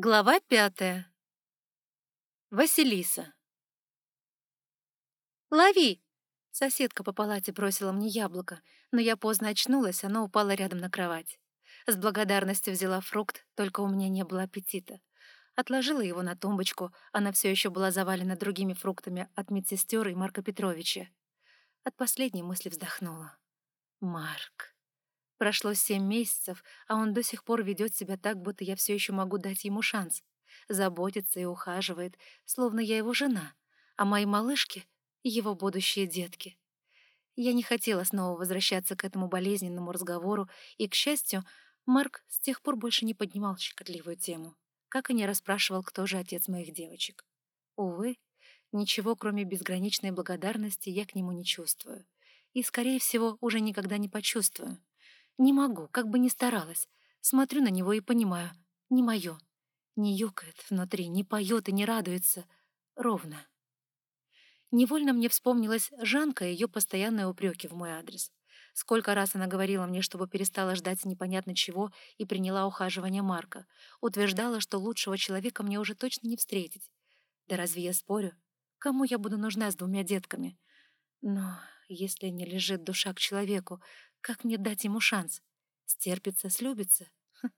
Глава пятая. Василиса. «Лови!» Соседка по палате бросила мне яблоко, но я поздно очнулась, оно упало рядом на кровать. С благодарностью взяла фрукт, только у меня не было аппетита. Отложила его на тумбочку, она все еще была завалена другими фруктами от медсестер и Марка Петровича. От последней мысли вздохнула. Марк. Прошло семь месяцев, а он до сих пор ведет себя так, будто я все еще могу дать ему шанс. Заботится и ухаживает, словно я его жена, а мои малышки — его будущие детки. Я не хотела снова возвращаться к этому болезненному разговору, и, к счастью, Марк с тех пор больше не поднимал щекотливую тему, как и не расспрашивал, кто же отец моих девочек. Увы, ничего, кроме безграничной благодарности, я к нему не чувствую. И, скорее всего, уже никогда не почувствую. Не могу, как бы ни старалась. Смотрю на него и понимаю. Не мое. Не юкает внутри, не поет и не радуется. Ровно. Невольно мне вспомнилась Жанка и ее постоянные упреки в мой адрес. Сколько раз она говорила мне, чтобы перестала ждать непонятно чего и приняла ухаживание Марка. Утверждала, что лучшего человека мне уже точно не встретить. Да разве я спорю? Кому я буду нужна с двумя детками? Но если не лежит душа к человеку, как мне дать ему шанс? Стерпится, слюбится? Ха,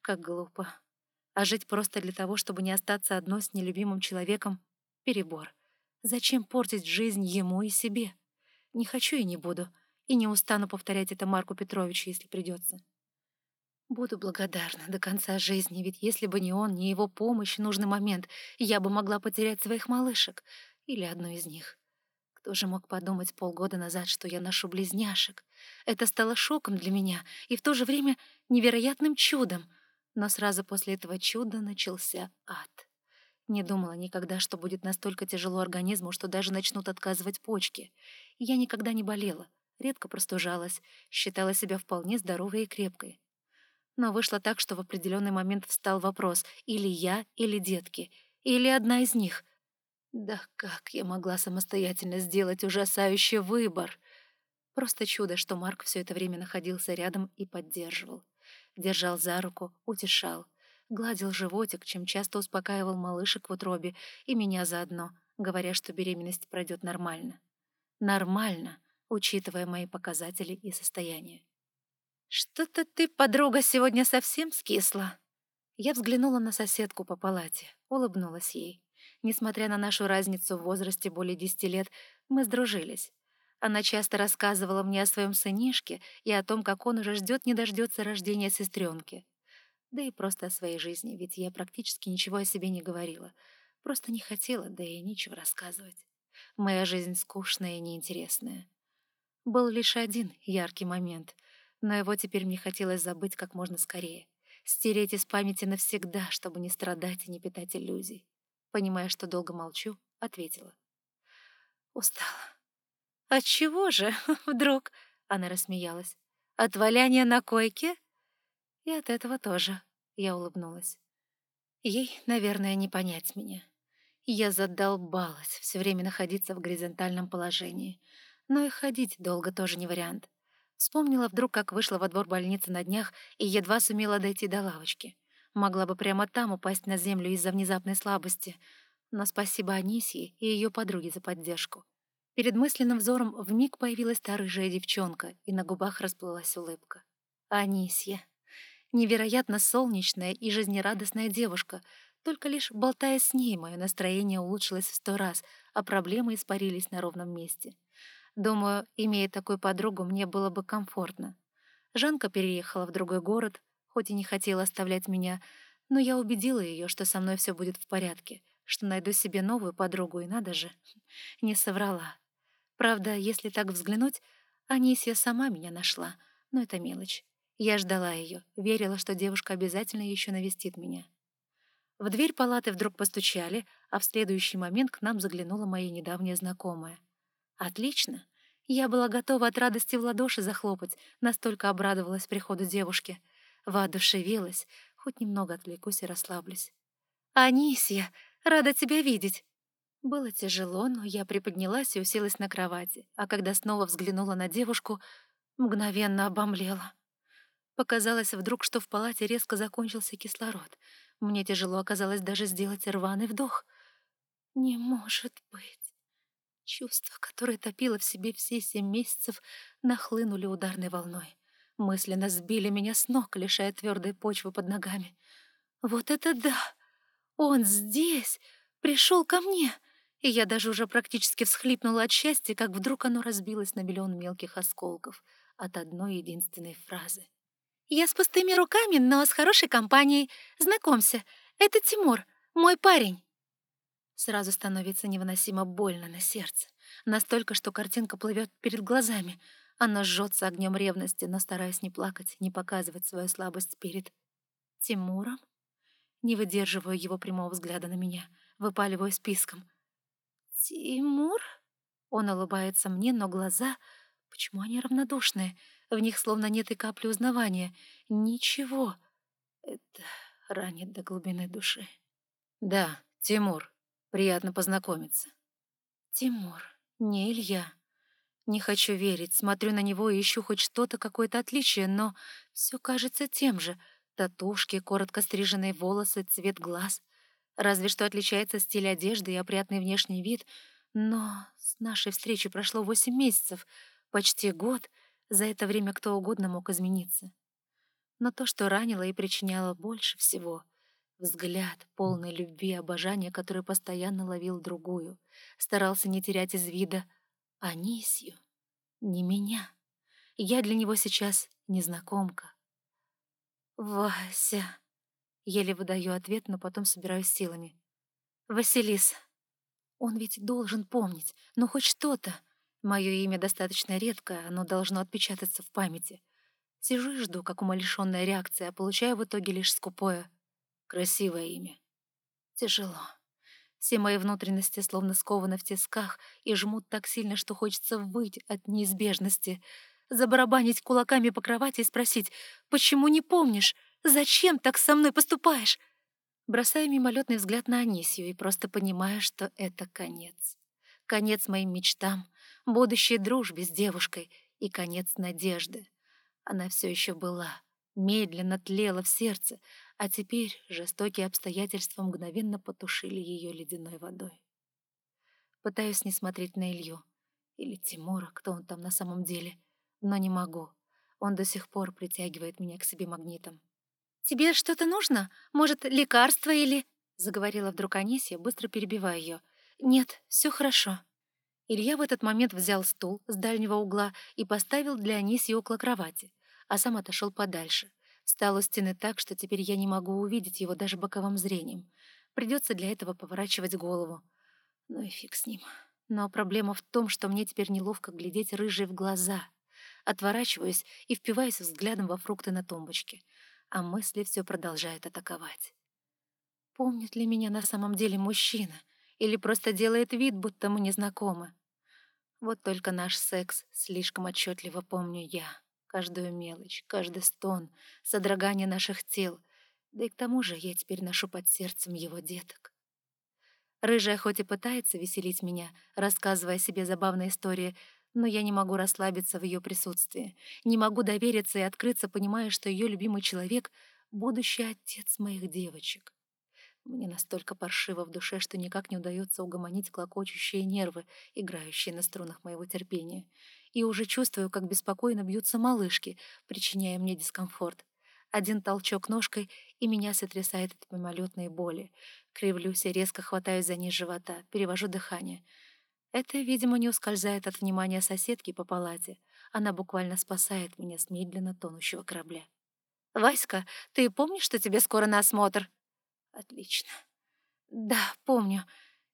как глупо. А жить просто для того, чтобы не остаться одной с нелюбимым человеком — перебор. Зачем портить жизнь ему и себе? Не хочу и не буду. И не устану повторять это Марку Петровичу, если придется. Буду благодарна до конца жизни, ведь если бы не он, не его помощь в нужный момент, я бы могла потерять своих малышек или одну из них. Кто же мог подумать полгода назад, что я ношу близняшек? Это стало шоком для меня и в то же время невероятным чудом. Но сразу после этого чуда начался ад. Не думала никогда, что будет настолько тяжело организму, что даже начнут отказывать почки. Я никогда не болела, редко простужалась, считала себя вполне здоровой и крепкой. Но вышло так, что в определенный момент встал вопрос «или я, или детки, или одна из них», да как я могла самостоятельно сделать ужасающий выбор? Просто чудо, что Марк все это время находился рядом и поддерживал. Держал за руку, утешал. Гладил животик, чем часто успокаивал малышек в утробе и меня заодно, говоря, что беременность пройдет нормально. Нормально, учитывая мои показатели и состояние. «Что-то ты, подруга, сегодня совсем скисла?» Я взглянула на соседку по палате, улыбнулась ей. Несмотря на нашу разницу в возрасте более десяти лет, мы сдружились. Она часто рассказывала мне о своем сынишке и о том, как он уже ждет не дождется рождения сестренки. Да и просто о своей жизни, ведь я практически ничего о себе не говорила. Просто не хотела, да и нечего рассказывать. Моя жизнь скучная и неинтересная. Был лишь один яркий момент, но его теперь мне хотелось забыть как можно скорее. Стереть из памяти навсегда, чтобы не страдать и не питать иллюзий понимая, что долго молчу, ответила. Устала. «От чего же, вдруг?» — она рассмеялась. «От валяния на койке?» «И от этого тоже», — я улыбнулась. Ей, наверное, не понять меня. Я задолбалась все время находиться в горизонтальном положении. Но и ходить долго тоже не вариант. Вспомнила вдруг, как вышла во двор больницы на днях и едва сумела дойти до лавочки. Могла бы прямо там упасть на землю из-за внезапной слабости. Но спасибо Анисье и ее подруге за поддержку. Перед мысленным взором вмиг появилась та рыжая девчонка, и на губах расплылась улыбка. Анисья. Невероятно солнечная и жизнерадостная девушка. Только лишь болтая с ней, мое настроение улучшилось в сто раз, а проблемы испарились на ровном месте. Думаю, имея такую подругу, мне было бы комфортно. Жанка переехала в другой город, хоть и не хотела оставлять меня, но я убедила ее, что со мной все будет в порядке, что найду себе новую подругу, и надо же, не соврала. Правда, если так взглянуть, Анисия сама меня нашла, но это мелочь. Я ждала ее, верила, что девушка обязательно еще навестит меня. В дверь палаты вдруг постучали, а в следующий момент к нам заглянула моя недавняя знакомая. «Отлично!» Я была готова от радости в ладоши захлопать, настолько обрадовалась приходу девушки — воодушевилась, хоть немного отвлекусь и расслаблюсь. «Анисия, рада тебя видеть!» Было тяжело, но я приподнялась и уселась на кровати, а когда снова взглянула на девушку, мгновенно обомлела. Показалось вдруг, что в палате резко закончился кислород. Мне тяжело оказалось даже сделать рваный вдох. Не может быть. Чувства, которые топило в себе все семь месяцев, нахлынули ударной волной. Мысленно сбили меня с ног, лишая твердой почвы под ногами. Вот это да! Он здесь! Пришел ко мне! И я даже уже практически всхлипнула от счастья, как вдруг оно разбилось на миллион мелких осколков от одной единственной фразы. «Я с пустыми руками, но с хорошей компанией. Знакомься, это Тимур, мой парень». Сразу становится невыносимо больно на сердце. Настолько, что картинка плывет перед глазами. Она жжется огнем ревности, но стараясь не плакать, не показывать свою слабость перед Тимуром. Не выдерживаю его прямого взгляда на меня, выпаливаю списком. «Тимур?» Он улыбается мне, но глаза... Почему они равнодушные? В них словно нет и капли узнавания. Ничего. Это ранит до глубины души. «Да, Тимур», Приятно познакомиться. Тимур, не Илья. Не хочу верить, смотрю на него и ищу хоть что-то, какое-то отличие, но все кажется тем же. Татушки, коротко стриженные волосы, цвет глаз. Разве что отличается стиль одежды и опрятный внешний вид. Но с нашей встречи прошло восемь месяцев, почти год. За это время кто угодно мог измениться. Но то, что ранило и причиняло больше всего — Взгляд, полный любви и обожания, который постоянно ловил другую. Старался не терять из вида Анисью, не меня. Я для него сейчас незнакомка. «Вася...» Еле выдаю ответ, но потом собираюсь силами. «Василис...» Он ведь должен помнить, но хоть что-то. Мое имя достаточно редкое, оно должно отпечататься в памяти. Сижу и жду, как умалишенная реакция, а получаю в итоге лишь скупое Красивое имя. Тяжело. Все мои внутренности словно скованы в тисках и жмут так сильно, что хочется выйти от неизбежности, забарабанить кулаками по кровати и спросить, «Почему не помнишь? Зачем так со мной поступаешь?» Бросаю мимолетный взгляд на Анисию и просто понимаю, что это конец. Конец моим мечтам, будущей дружбе с девушкой и конец надежды. Она все еще была, медленно тлела в сердце, а теперь жестокие обстоятельства мгновенно потушили ее ледяной водой. Пытаюсь не смотреть на Илью или Тимура, кто он там на самом деле, но не могу. Он до сих пор притягивает меня к себе магнитом. «Тебе что-то нужно? Может, лекарство или...» — заговорила вдруг Анисия, быстро перебивая ее. «Нет, все хорошо». Илья в этот момент взял стул с дальнего угла и поставил для Анисии около кровати, а сам отошел подальше — Встал у стены так, что теперь я не могу увидеть его даже боковым зрением. Придется для этого поворачивать голову. Ну и фиг с ним. Но проблема в том, что мне теперь неловко глядеть рыжие в глаза. Отворачиваюсь и впиваюсь взглядом во фрукты на тумбочке. А мысли все продолжают атаковать. Помнит ли меня на самом деле мужчина? Или просто делает вид, будто мы не знакомы? Вот только наш секс слишком отчетливо помню я каждую мелочь, каждый стон, содрогание наших тел. Да и к тому же я теперь ношу под сердцем его деток. Рыжая хоть и пытается веселить меня, рассказывая себе забавные истории, но я не могу расслабиться в ее присутствии, не могу довериться и открыться, понимая, что ее любимый человек — будущий отец моих девочек. Мне настолько паршиво в душе, что никак не удается угомонить клокочущие нервы, играющие на струнах моего терпения и уже чувствую, как беспокойно бьются малышки, причиняя мне дискомфорт. Один толчок ножкой, и меня сотрясает от мимолетной боли. Кривлюсь и резко хватаюсь за низ живота, перевожу дыхание. Это, видимо, не ускользает от внимания соседки по палате. Она буквально спасает меня с медленно тонущего корабля. «Васька, ты помнишь, что тебе скоро на осмотр?» «Отлично». «Да, помню.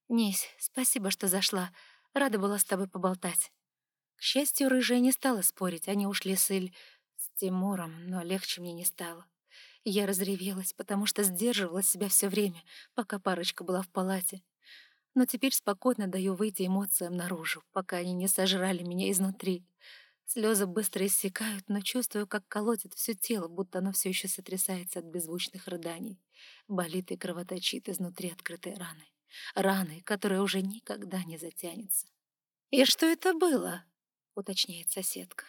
Нись, спасибо, что зашла. Рада была с тобой поболтать». К счастью, рыжая не стала спорить, они ушли с Иль... с Тимуром, но легче мне не стало. Я разревелась, потому что сдерживала себя все время, пока парочка была в палате. Но теперь спокойно даю выйти эмоциям наружу, пока они не сожрали меня изнутри. Слезы быстро иссякают, но чувствую, как колотит все тело, будто оно все еще сотрясается от беззвучных рыданий. Болит и кровоточит изнутри открытой раны. Раны, которая уже никогда не затянется. «И что это было?» — уточняет соседка.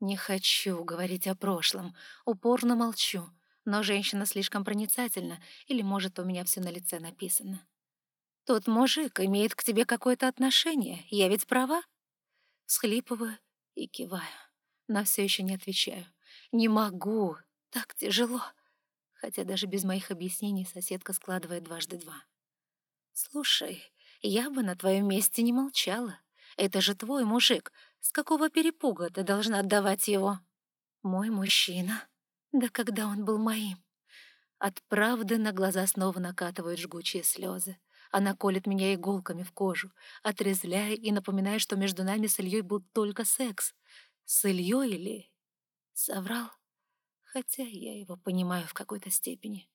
Не хочу говорить о прошлом, упорно молчу, Но женщина слишком проницательна, или, может, у меня все на лице написано. «Тот мужик имеет к тебе какое-то отношение, я ведь права?» Схлипываю и киваю, но все еще не отвечаю. «Не могу, так тяжело!» Хотя даже без моих объяснений соседка складывает дважды два. «Слушай, я бы на твоем месте не молчала. Это же твой мужик. С какого перепуга ты должна отдавать его?» «Мой мужчина? Да когда он был моим?» От правды на глаза снова накатывают жгучие слезы. Она колет меня иголками в кожу, отрезляя и напоминая, что между нами с Ильей был только секс. С Ильей или... Соврал? Хотя я его понимаю в какой-то степени.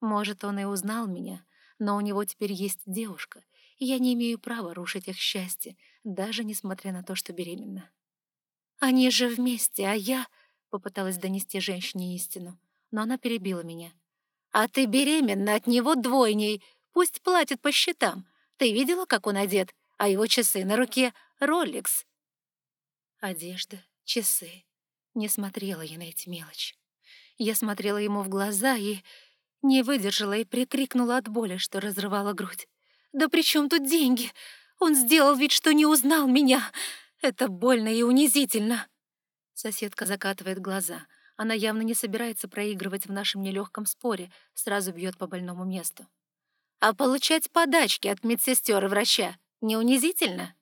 Может, он и узнал меня, но у него теперь есть девушка, и я не имею права рушить их счастье, даже несмотря на то, что беременна. «Они же вместе, а я...» — попыталась донести женщине истину, но она перебила меня. «А ты беременна от него двойней, пусть платит по счетам. Ты видела, как он одет, а его часы на руке — Роликс?» Одежда, часы. Не смотрела я на эти мелочи. Я смотрела ему в глаза и не выдержала и прикрикнула от боли, что разрывала грудь. «Да при чем тут деньги? Он сделал вид, что не узнал меня. Это больно и унизительно». Соседка закатывает глаза. Она явно не собирается проигрывать в нашем нелегком споре, сразу бьет по больному месту. «А получать подачки от медсестер и врача не унизительно?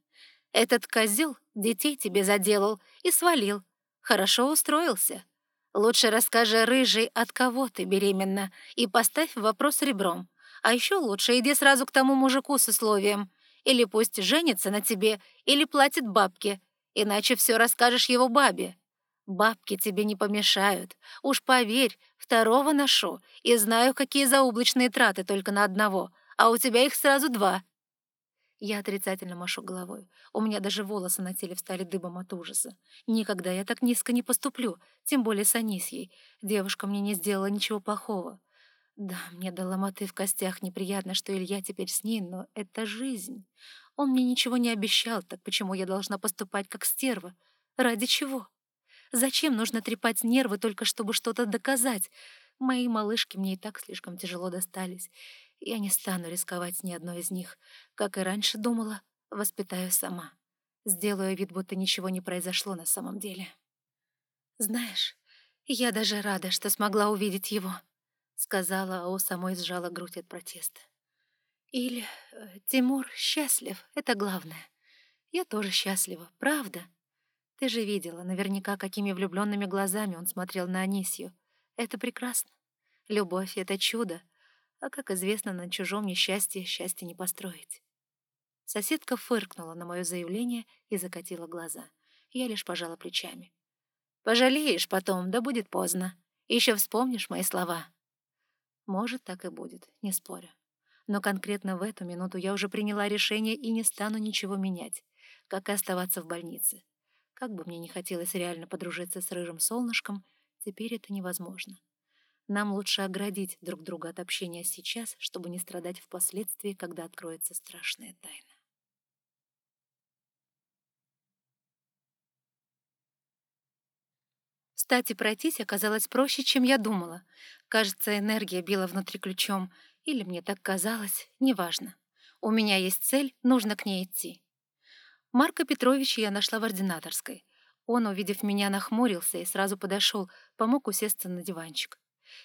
Этот козел детей тебе заделал и свалил. Хорошо устроился. Лучше расскажи, рыжий, от кого ты беременна, и поставь вопрос ребром. А еще лучше иди сразу к тому мужику с условием. Или пусть женится на тебе, или платит бабки, иначе все расскажешь его бабе. Бабки тебе не помешают. Уж поверь, второго ношу и знаю, какие заоблачные траты только на одного, а у тебя их сразу два. Я отрицательно машу головой. У меня даже волосы на теле встали дыбом от ужаса. Никогда я так низко не поступлю, тем более с Анисьей. Девушка мне не сделала ничего плохого. Да, мне до ломоты в костях неприятно, что Илья теперь с ней, но это жизнь. Он мне ничего не обещал, так почему я должна поступать как стерва? Ради чего? Зачем нужно трепать нервы только чтобы что-то доказать? Мои малышки мне и так слишком тяжело достались. Я не стану рисковать ни одной из них. Как и раньше думала, воспитаю сама. Сделаю вид, будто ничего не произошло на самом деле. «Знаешь, я даже рада, что смогла увидеть его», — сказала, а у самой сжала грудь от протеста. «Или э, Тимур счастлив, это главное. Я тоже счастлива, правда. Ты же видела наверняка, какими влюбленными глазами он смотрел на Анисью. Это прекрасно. Любовь — это чудо, а, как известно, на чужом несчастье счастье не построить. Соседка фыркнула на мое заявление и закатила глаза. Я лишь пожала плечами. «Пожалеешь потом, да будет поздно. Еще вспомнишь мои слова». Может, так и будет, не спорю. Но конкретно в эту минуту я уже приняла решение и не стану ничего менять, как и оставаться в больнице. Как бы мне не хотелось реально подружиться с рыжим солнышком, теперь это невозможно. Нам лучше оградить друг друга от общения сейчас, чтобы не страдать впоследствии, когда откроется страшная тайна. Встать и пройтись оказалось проще, чем я думала. Кажется, энергия била внутри ключом. Или мне так казалось, неважно. У меня есть цель, нужно к ней идти. Марка Петровича я нашла в ординаторской. Он, увидев меня, нахмурился и сразу подошел, помог усесться на диванчик.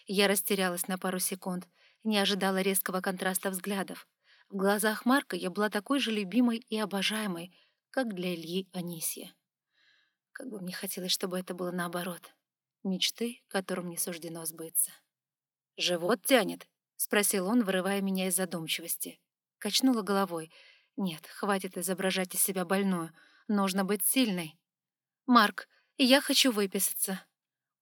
Я растерялась на пару секунд, не ожидала резкого контраста взглядов. В глазах Марка я была такой же любимой и обожаемой, как для Ильи Анисия. Как бы мне хотелось, чтобы это было наоборот. Мечты, которым не суждено сбыться. «Живот тянет?» — спросил он, вырывая меня из задумчивости. Качнула головой. «Нет, хватит изображать из себя больную. Нужно быть сильной». «Марк, я хочу выписаться»,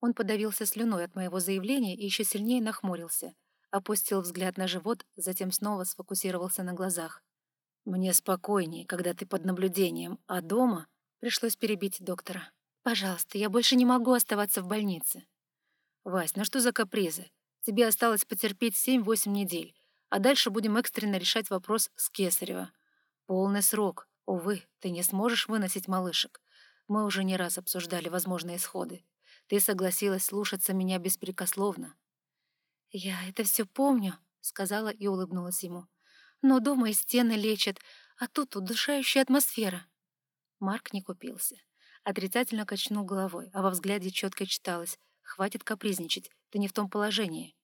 он подавился слюной от моего заявления и еще сильнее нахмурился. Опустил взгляд на живот, затем снова сфокусировался на глазах. «Мне спокойнее, когда ты под наблюдением, а дома...» Пришлось перебить доктора. «Пожалуйста, я больше не могу оставаться в больнице». «Вась, ну что за капризы? Тебе осталось потерпеть семь-восемь недель, а дальше будем экстренно решать вопрос с Кесарева. Полный срок. Увы, ты не сможешь выносить малышек. Мы уже не раз обсуждали возможные исходы. Ты согласилась слушаться меня беспрекословно. «Я это все помню», — сказала и улыбнулась ему. «Но дома и стены лечат, а тут удушающая атмосфера». Марк не купился. Отрицательно качнул головой, а во взгляде четко читалось «Хватит капризничать, ты не в том положении».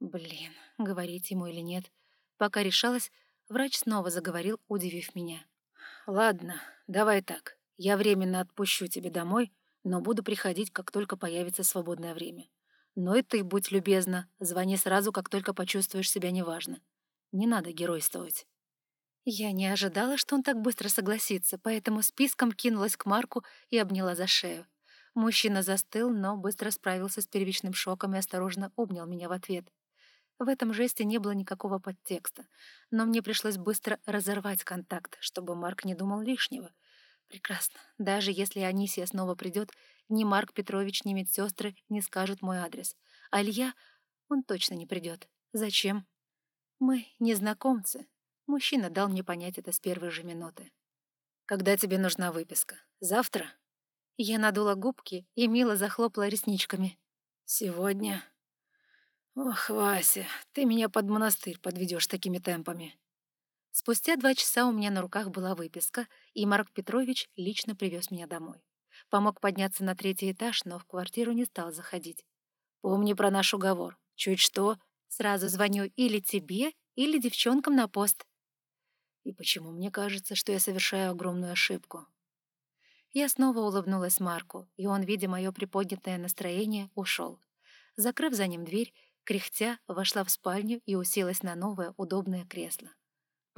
Блин, говорить ему или нет. Пока решалась, врач снова заговорил, удивив меня. «Ладно, давай так. Я временно отпущу тебя домой, но буду приходить, как только появится свободное время. Но и ты, будь любезна, звони сразу, как только почувствуешь себя неважно. Не надо геройствовать». Я не ожидала, что он так быстро согласится, поэтому списком кинулась к Марку и обняла за шею. Мужчина застыл, но быстро справился с первичным шоком и осторожно обнял меня в ответ. В этом жесте не было никакого подтекста, но мне пришлось быстро разорвать контакт, чтобы Марк не думал лишнего. Прекрасно. Даже если Анисия снова придет, ни Марк Петрович, ни медсестры не скажут мой адрес. А Илья, он точно не придет. Зачем? Мы незнакомцы. Мужчина дал мне понять это с первой же минуты. «Когда тебе нужна выписка? Завтра?» Я надула губки и мило захлопала ресничками. «Сегодня?» «Ох, Вася, ты меня под монастырь подведешь такими темпами». Спустя два часа у меня на руках была выписка, и Марк Петрович лично привез меня домой. Помог подняться на третий этаж, но в квартиру не стал заходить. «Помни про наш уговор. Чуть что, сразу звоню или тебе, или девчонкам на пост». И почему мне кажется, что я совершаю огромную ошибку? Я снова улыбнулась Марку, и он, видя мое приподнятое настроение, ушел. Закрыв за ним дверь, кряхтя, вошла в спальню и уселась на новое удобное кресло.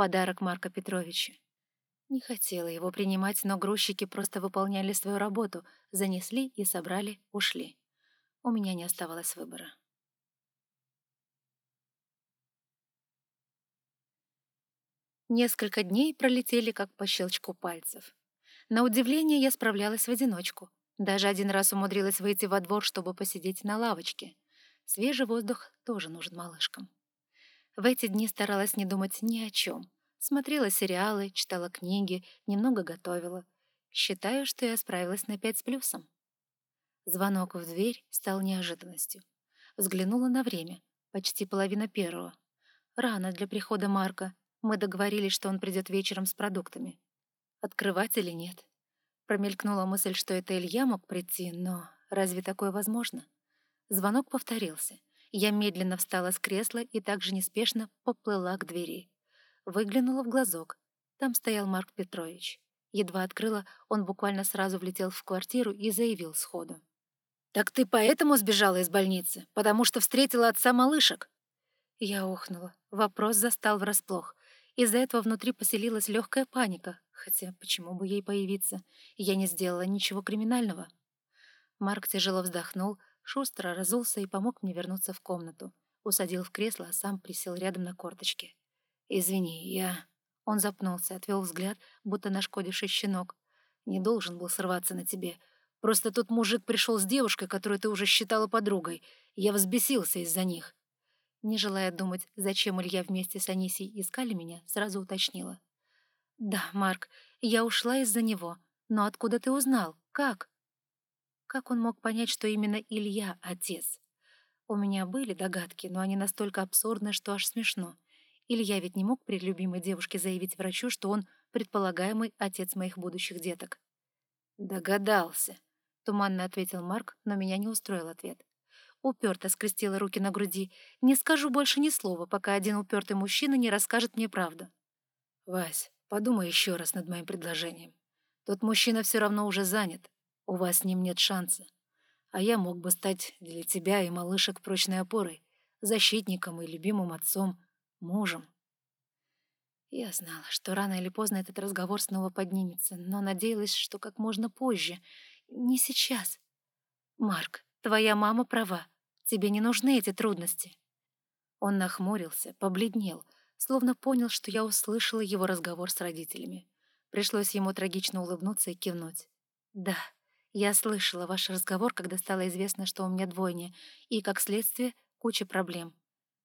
Подарок Марка Петровича. Не хотела его принимать, но грузчики просто выполняли свою работу, занесли и собрали, ушли. У меня не оставалось выбора. Несколько дней пролетели как по щелчку пальцев. На удивление я справлялась в одиночку. Даже один раз умудрилась выйти во двор, чтобы посидеть на лавочке. Свежий воздух тоже нужен малышкам. В эти дни старалась не думать ни о чем. Смотрела сериалы, читала книги, немного готовила. Считаю, что я справилась на пять с плюсом. Звонок в дверь стал неожиданностью. Взглянула на время. Почти половина первого. Рано для прихода Марка, мы договорились, что он придет вечером с продуктами. Открывать или нет? Промелькнула мысль, что это Илья мог прийти, но разве такое возможно? Звонок повторился. Я медленно встала с кресла и также неспешно поплыла к двери. Выглянула в глазок. Там стоял Марк Петрович. Едва открыла, он буквально сразу влетел в квартиру и заявил сходу. «Так ты поэтому сбежала из больницы? Потому что встретила отца малышек?» Я ухнула. Вопрос застал врасплох. Из-за этого внутри поселилась легкая паника, хотя почему бы ей появиться? Я не сделала ничего криминального. Марк тяжело вздохнул, шустро разулся и помог мне вернуться в комнату. Усадил в кресло, а сам присел рядом на корточке. «Извини, я...» Он запнулся, отвел взгляд, будто нашкодивший щенок. «Не должен был срываться на тебе. Просто тут мужик пришел с девушкой, которую ты уже считала подругой. Я взбесился из-за них. Не желая думать, зачем Илья вместе с Анисией искали меня, сразу уточнила. «Да, Марк, я ушла из-за него. Но откуда ты узнал? Как?» Как он мог понять, что именно Илья — отец? У меня были догадки, но они настолько абсурдны, что аж смешно. Илья ведь не мог при любимой девушке заявить врачу, что он предполагаемый отец моих будущих деток. «Догадался», — туманно ответил Марк, но меня не устроил ответ. Уперто скрестила руки на груди. «Не скажу больше ни слова, пока один упертый мужчина не расскажет мне правду». «Вась, подумай еще раз над моим предложением. Тот мужчина все равно уже занят. У вас с ним нет шанса. А я мог бы стать для тебя и малышек прочной опорой, защитником и любимым отцом, мужем». Я знала, что рано или поздно этот разговор снова поднимется, но надеялась, что как можно позже. Не сейчас. «Марк, Твоя мама права. Тебе не нужны эти трудности». Он нахмурился, побледнел, словно понял, что я услышала его разговор с родителями. Пришлось ему трагично улыбнуться и кивнуть. «Да, я слышала ваш разговор, когда стало известно, что у меня двойня, и, как следствие, куча проблем.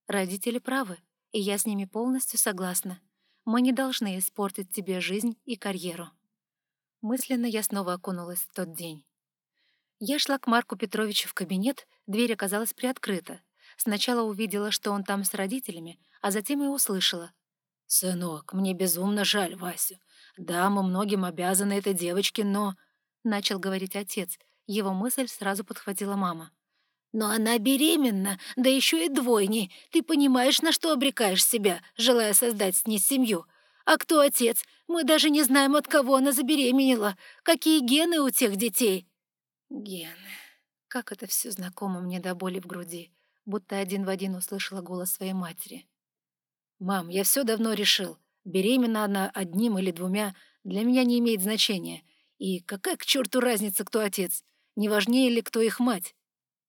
Родители правы, и я с ними полностью согласна. Мы не должны испортить тебе жизнь и карьеру». Мысленно я снова окунулась в тот день. Я шла к Марку Петровичу в кабинет, дверь оказалась приоткрыта. Сначала увидела, что он там с родителями, а затем и услышала. «Сынок, мне безумно жаль Васю. Да, мы многим обязаны этой девочке, но...» Начал говорить отец. Его мысль сразу подхватила мама. «Но она беременна, да еще и двойней. Ты понимаешь, на что обрекаешь себя, желая создать с ней семью? А кто отец? Мы даже не знаем, от кого она забеременела. Какие гены у тех детей?» «Гены. Как это все знакомо мне до боли в груди, будто один в один услышала голос своей матери. «Мам, я все давно решил. Беременна она одним или двумя, для меня не имеет значения. И какая к черту разница, кто отец? Не важнее ли, кто их мать?»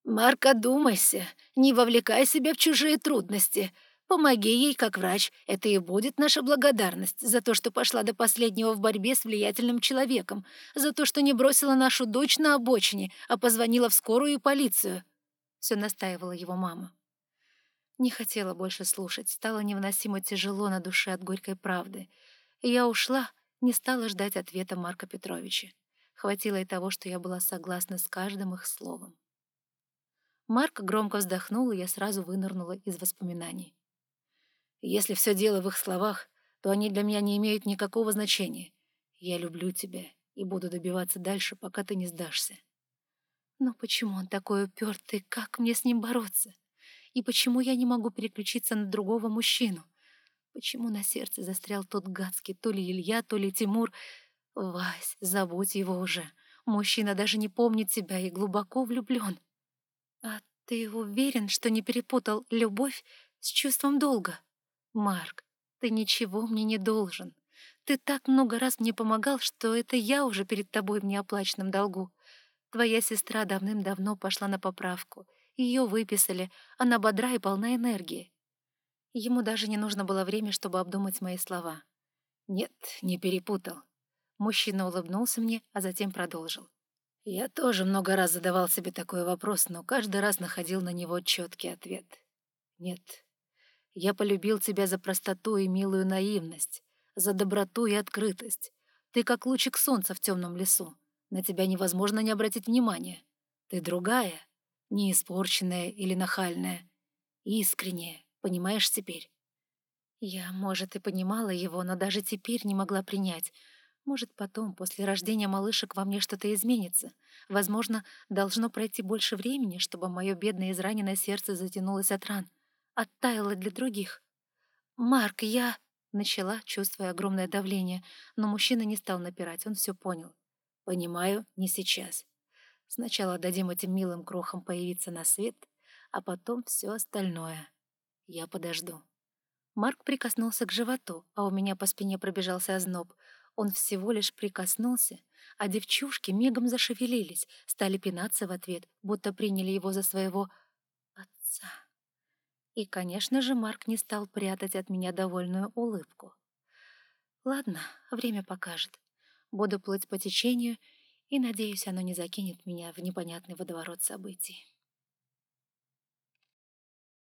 «Марк, одумайся, не вовлекай себя в чужие трудности. Помоги ей как врач, это и будет наша благодарность за то, что пошла до последнего в борьбе с влиятельным человеком, за то, что не бросила нашу дочь на обочине, а позвонила в скорую и полицию». Все настаивала его мама. Не хотела больше слушать, стало невыносимо тяжело на душе от горькой правды. Я ушла, не стала ждать ответа Марка Петровича. Хватило и того, что я была согласна с каждым их словом. Марк громко вздохнул, и я сразу вынырнула из воспоминаний. Если все дело в их словах, то они для меня не имеют никакого значения. Я люблю тебя и буду добиваться дальше, пока ты не сдашься. Но почему он такой упертый? Как мне с ним бороться? И почему я не могу переключиться на другого мужчину? Почему на сердце застрял тот гадский то ли Илья, то ли Тимур? Вась, забудь его уже. Мужчина даже не помнит себя и глубоко влюблен. Ты уверен, что не перепутал любовь с чувством долга? «Марк, ты ничего мне не должен. Ты так много раз мне помогал, что это я уже перед тобой в неоплаченном долгу. Твоя сестра давным-давно пошла на поправку. Ее выписали, она бодра и полна энергии». Ему даже не нужно было время, чтобы обдумать мои слова. «Нет, не перепутал». Мужчина улыбнулся мне, а затем продолжил. Я тоже много раз задавал себе такой вопрос, но каждый раз находил на него четкий ответ. Нет, я полюбил тебя за простоту и милую наивность, за доброту и открытость. Ты как лучик солнца в темном лесу. На тебя невозможно не обратить внимания. Ты другая, не испорченная или нахальная. Искренняя, понимаешь теперь? Я, может, и понимала его, но даже теперь не могла принять. Может, потом, после рождения малышек, во мне что-то изменится. Возможно, должно пройти больше времени, чтобы мое бедное израненное сердце затянулось от ран оттаяла для других. «Марк, я...» — начала, чувствуя огромное давление, но мужчина не стал напирать, он все понял. «Понимаю, не сейчас. Сначала дадим этим милым крохам появиться на свет, а потом все остальное. Я подожду». Марк прикоснулся к животу, а у меня по спине пробежался озноб. Он всего лишь прикоснулся, а девчушки мигом зашевелились, стали пинаться в ответ, будто приняли его за своего отца. И, конечно же, Марк не стал прятать от меня довольную улыбку. Ладно, время покажет. Буду плыть по течению, и, надеюсь, оно не закинет меня в непонятный водоворот событий.